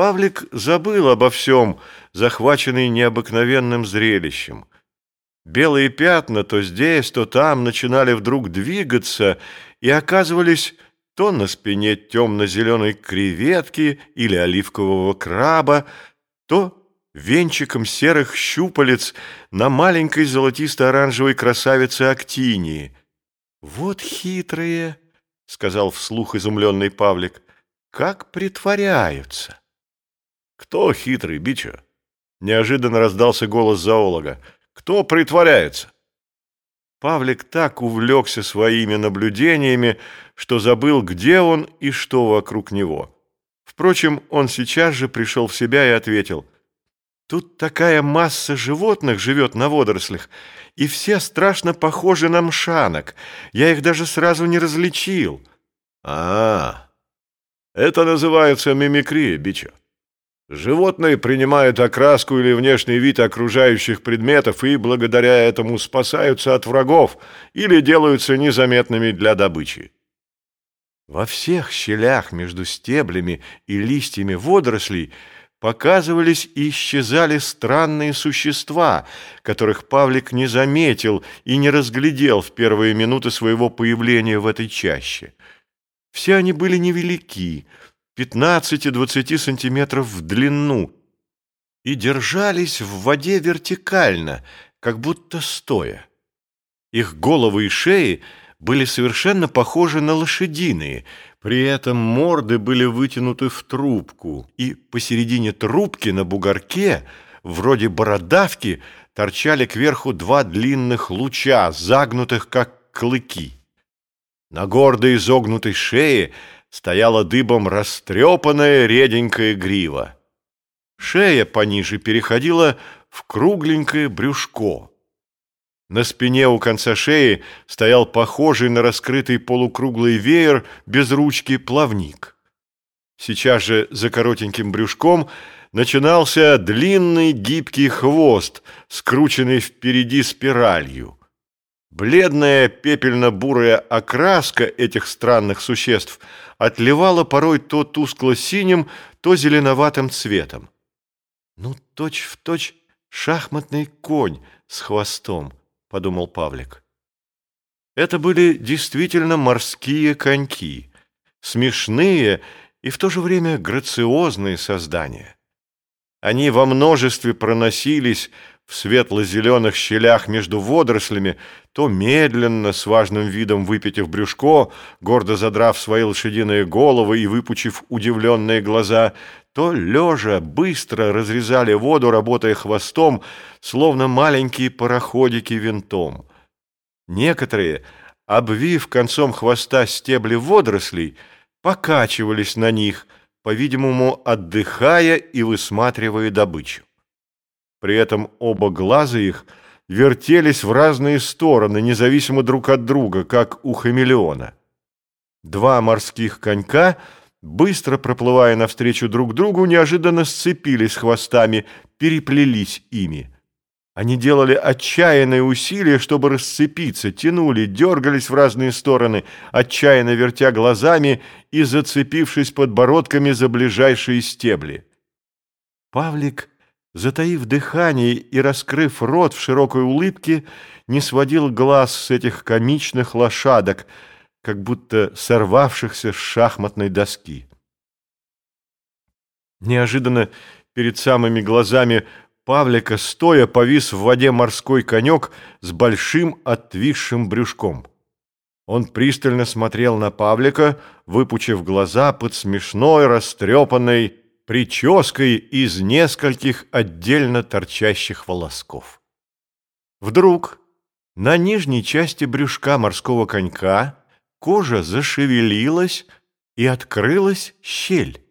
Павлик забыл обо всем, захваченный необыкновенным зрелищем. Белые пятна то здесь, то там начинали вдруг двигаться и оказывались то на спине темно-зеленой креветки или оливкового краба, то венчиком серых щупалец на маленькой золотисто-оранжевой красавице Актинии. «Вот хитрые!» — сказал вслух изумленный Павлик. «Как притворяются!» «Кто хитрый, Бича?» Неожиданно раздался голос зоолога. «Кто притворяется?» Павлик так увлекся своими наблюдениями, что забыл, где он и что вокруг него. Впрочем, он сейчас же пришел в себя и ответил. «Тут такая масса животных живет на водорослях, и все страшно похожи на мшанок. Я их даже сразу не различил». «А, это называется мимикрия, Бича. Животные принимают окраску или внешний вид окружающих предметов и благодаря этому спасаются от врагов или делаются незаметными для добычи. Во всех щелях между стеблями и листьями водорослей показывались и исчезали странные существа, которых Павлик не заметил и не разглядел в первые минуты своего появления в этой чаще. Все они были невелики, 15-20 сантиметров в длину и держались в воде вертикально, как будто стоя. Их головы и шеи были совершенно похожи на лошадиные, при этом морды были вытянуты в трубку, и посередине трубки на бугорке, вроде бородавки, торчали кверху два длинных луча, загнутых как клыки. На гордой изогнутой шее – стояла дыбом растрепанная реденькая грива. Шея пониже переходила в кругленькое брюшко. На спине у конца шеи стоял похожий на раскрытый полукруглый веер без ручки плавник. Сейчас же за коротеньким брюшком начинался длинный гибкий хвост, скрученный впереди спиралью. Бледная пепельно-бурая окраска этих странных существ отливала порой то тускло-синим, то зеленоватым цветом. «Ну, точь-в-точь точь шахматный конь с хвостом», — подумал Павлик. Это были действительно морские коньки, смешные и в то же время грациозные создания. Они во множестве проносились в светло-зеленых щелях между водорослями, то медленно, с важным видом выпитив брюшко, гордо задрав свои лошадиные головы и выпучив удивленные глаза, то, лежа, быстро разрезали воду, работая хвостом, словно маленькие пароходики винтом. Некоторые, обвив концом хвоста стебли водорослей, покачивались на них, по-видимому, отдыхая и высматривая добычу. При этом оба глаза их вертелись в разные стороны, независимо друг от друга, как у хамелеона. Два морских конька, быстро проплывая навстречу друг другу, неожиданно сцепились хвостами, переплелись ими. Они делали отчаянные усилия, чтобы расцепиться, тянули, дергались в разные стороны, отчаянно вертя глазами и зацепившись подбородками за ближайшие стебли. Павлик затаив дыхание и раскрыв рот в широкой улыбке, не сводил глаз с этих комичных лошадок, как будто сорвавшихся с шахматной доски. Неожиданно перед самыми глазами Павлика, стоя, повис в воде морской конек с большим отвисшим брюшком. Он пристально смотрел на Павлика, выпучив глаза под смешной, растрепанной, прической из нескольких отдельно торчащих волосков. Вдруг на нижней части брюшка морского конька кожа зашевелилась и открылась щель.